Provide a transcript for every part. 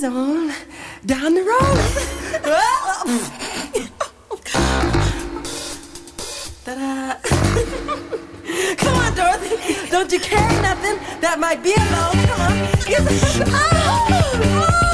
Ease on down the road. Ta-da. Come on, Dorothy. Don't you carry nothing that might be alone. Come on. Yes. Oh, oh.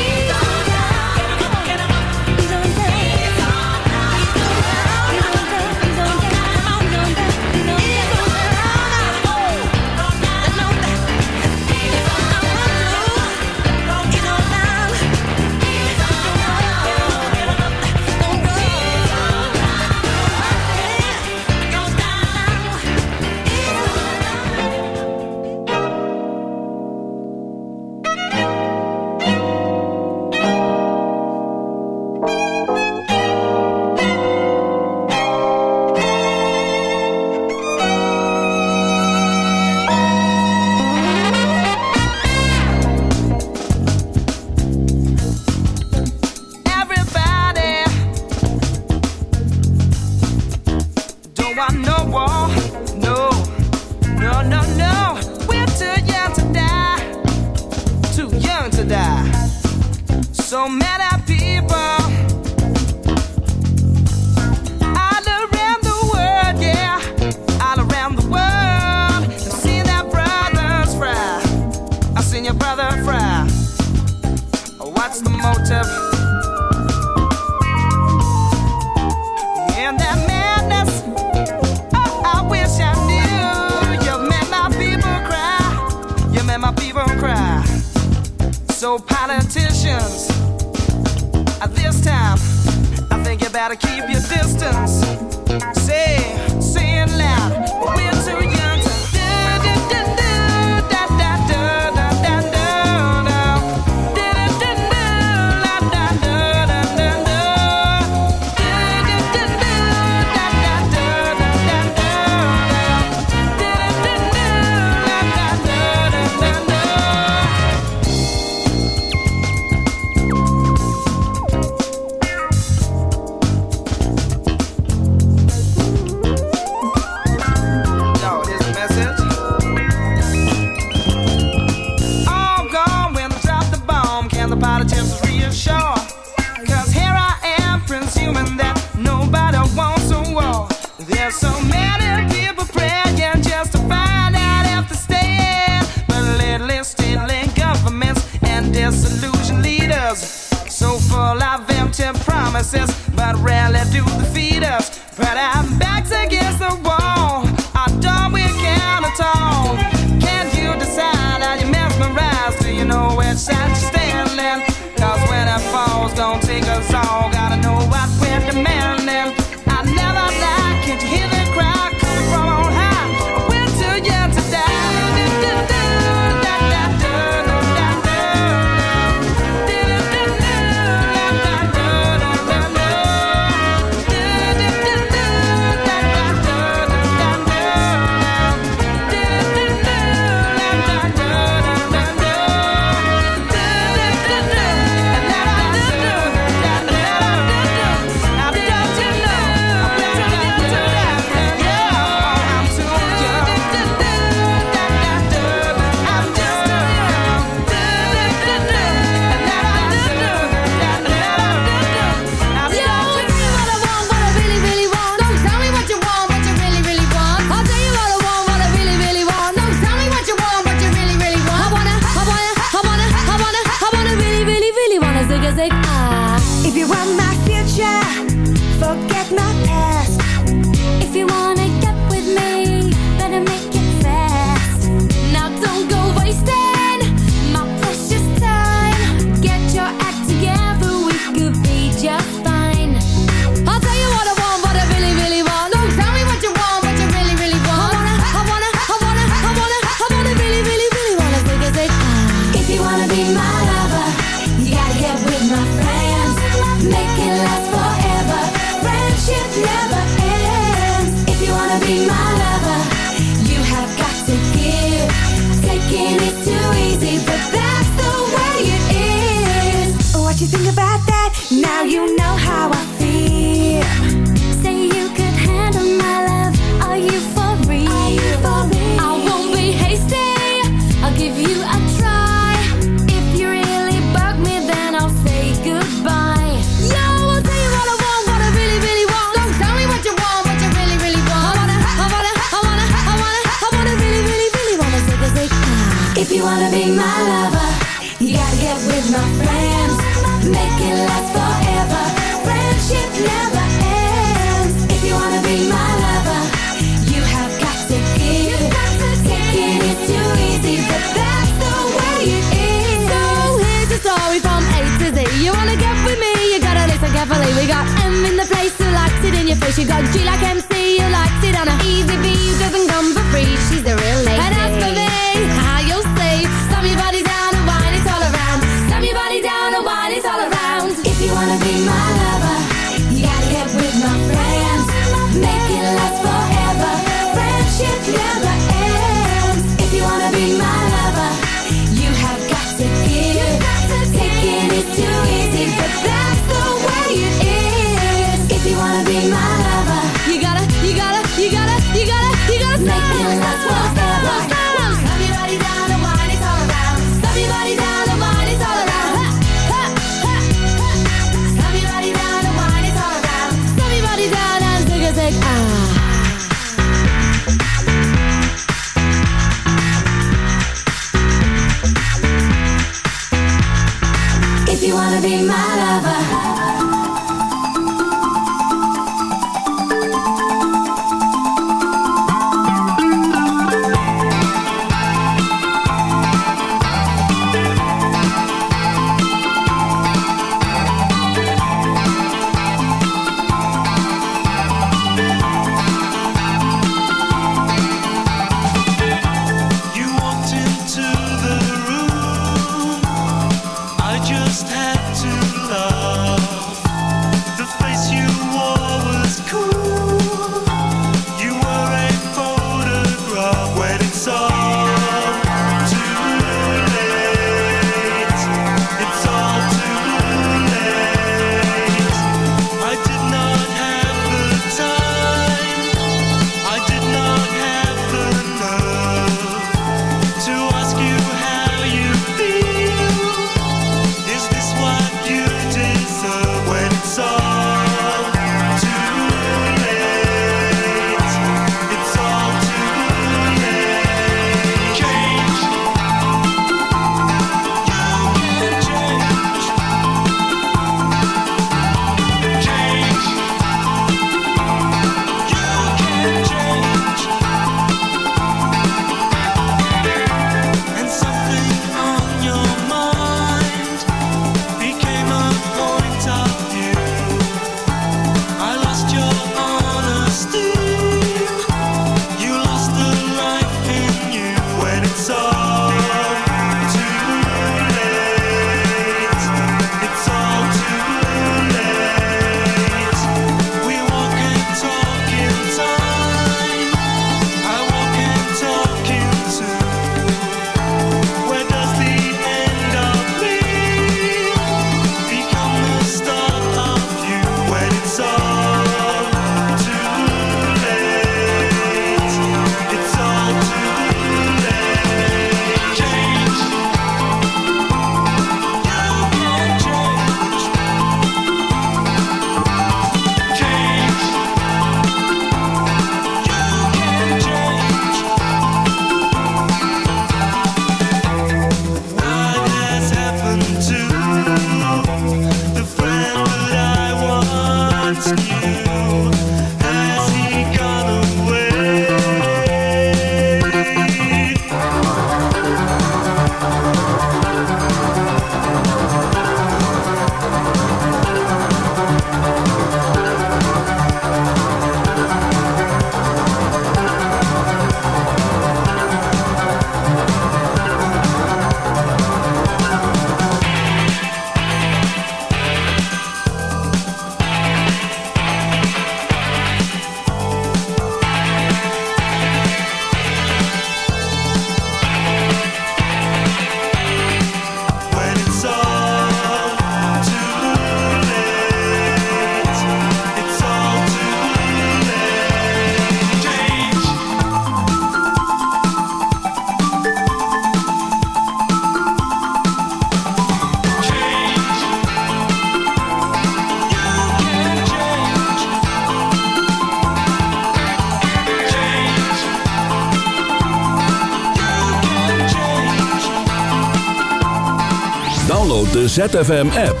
ZFM-app.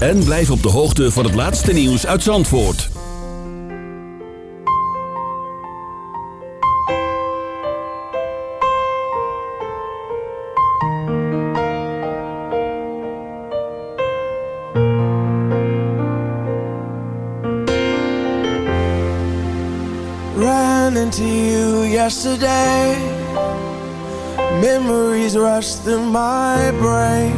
En blijf op de hoogte van het laatste nieuws uit Zandvoort. Ran into you yesterday Memories rush through my brain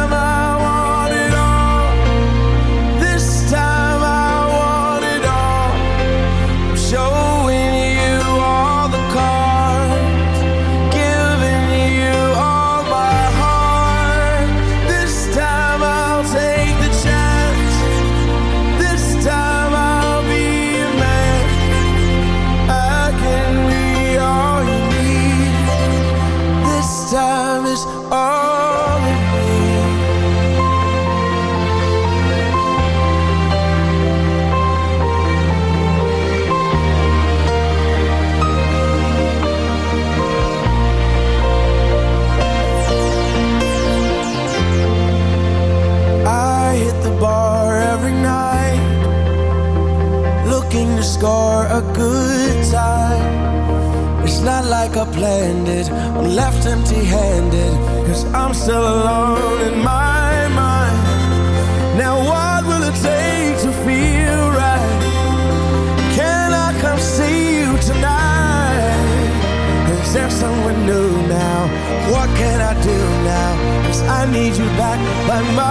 my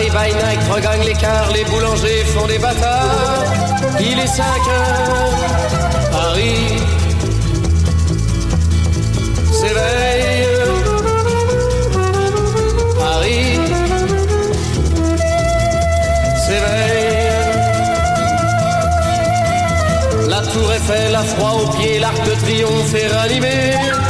Paris by night regagne l'écart, les boulangers font des bâtards. Il est 5 heures, Paris s'éveille. Paris s'éveille. La tour Eiffel a froid aux pieds, l'arc de triomphe est rallumé.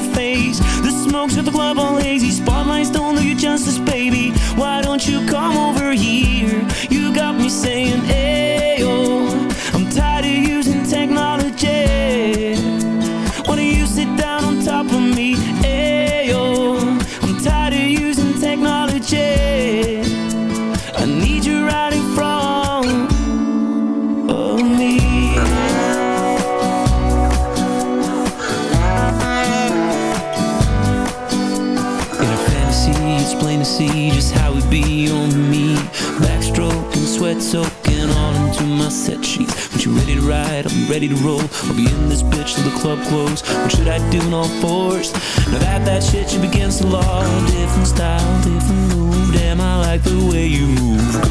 smoke's at the club all hazy Spotlights don't do you justice, baby. Why don't you come over here? You got me saying, ayo ready to roll. I'll be in this bitch till the club close. What should I do in all fours? Now that that shit should begins to law. Different style, different move. Damn, I like the way you move.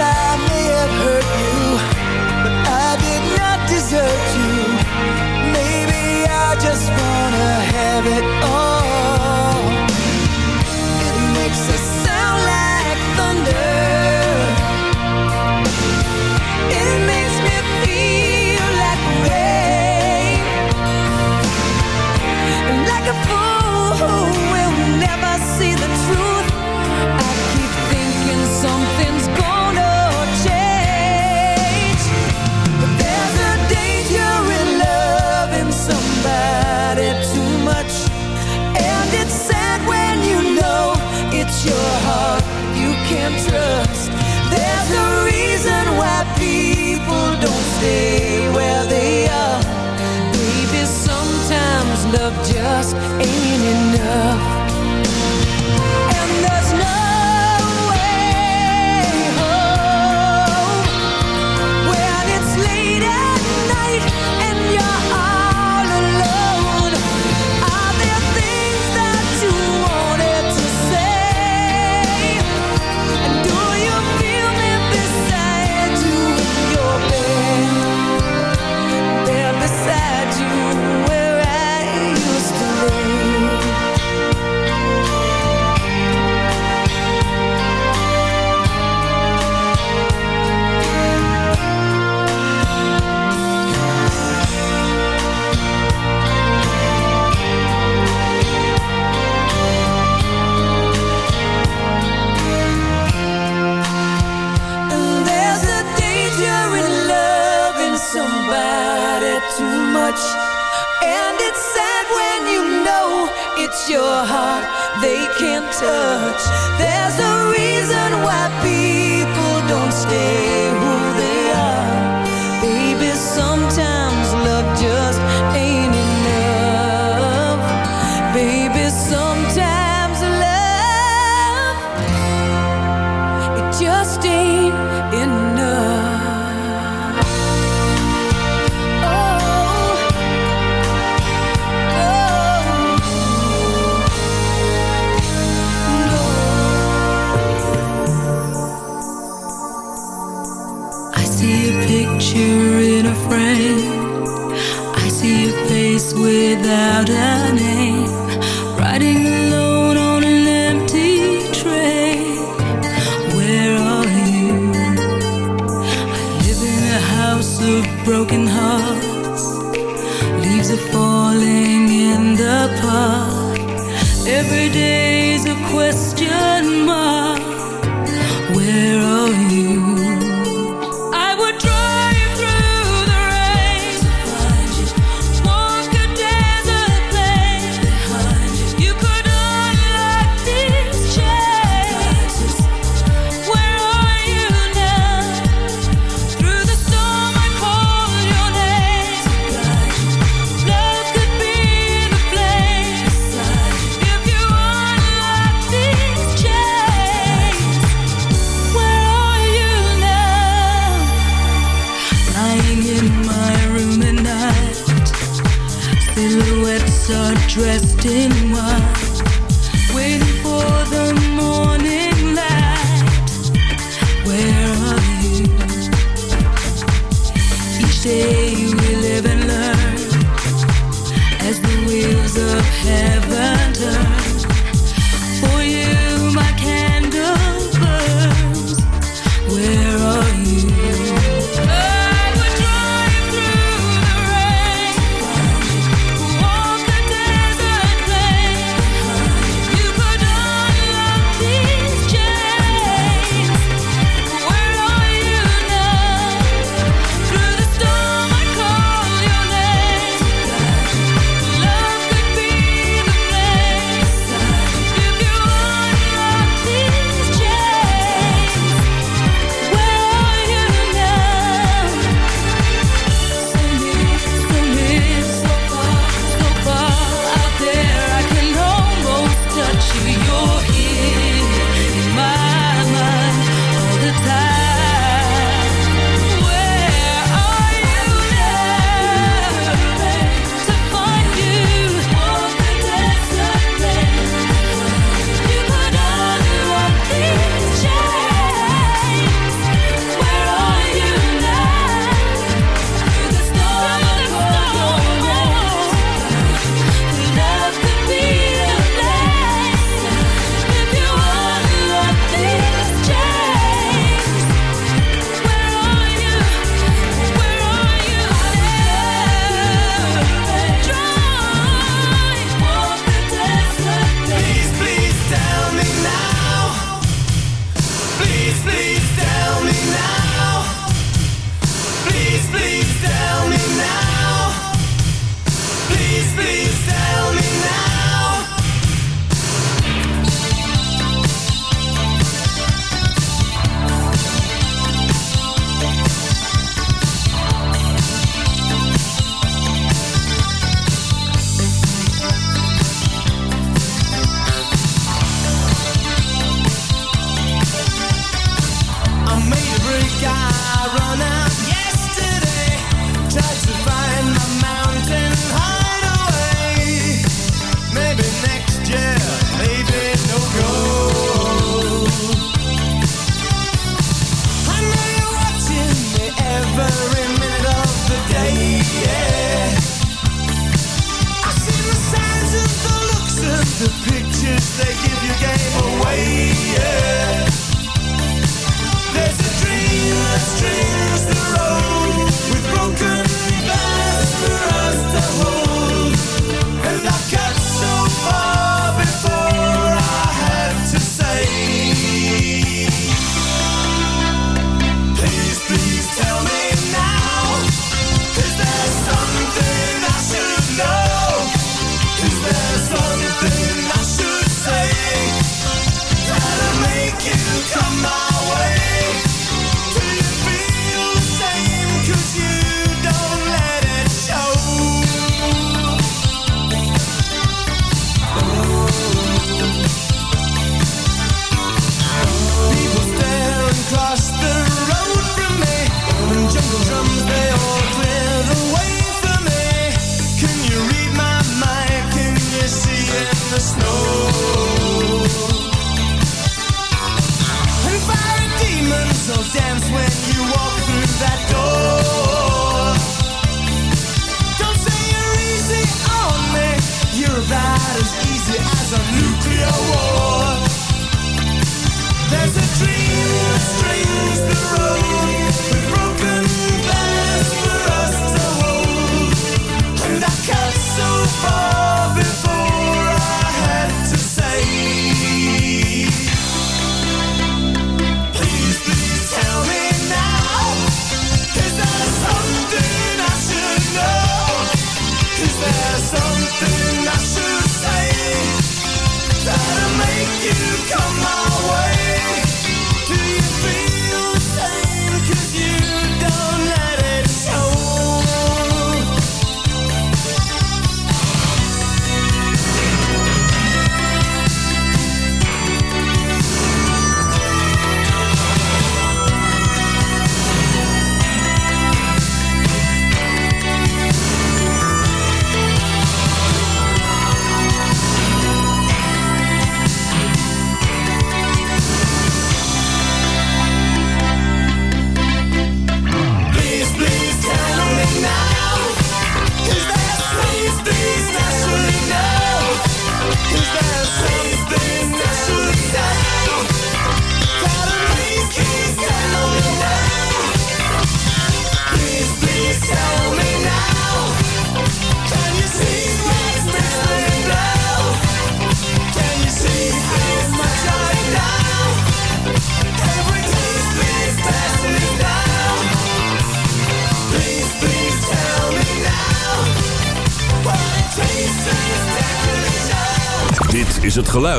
side trust. There's a reason why people don't stay.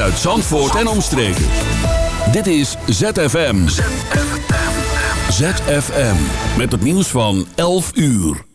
uit Zandvoort en omstreken. Dit is ZFM. ZFM. Met het nieuws van 11 uur.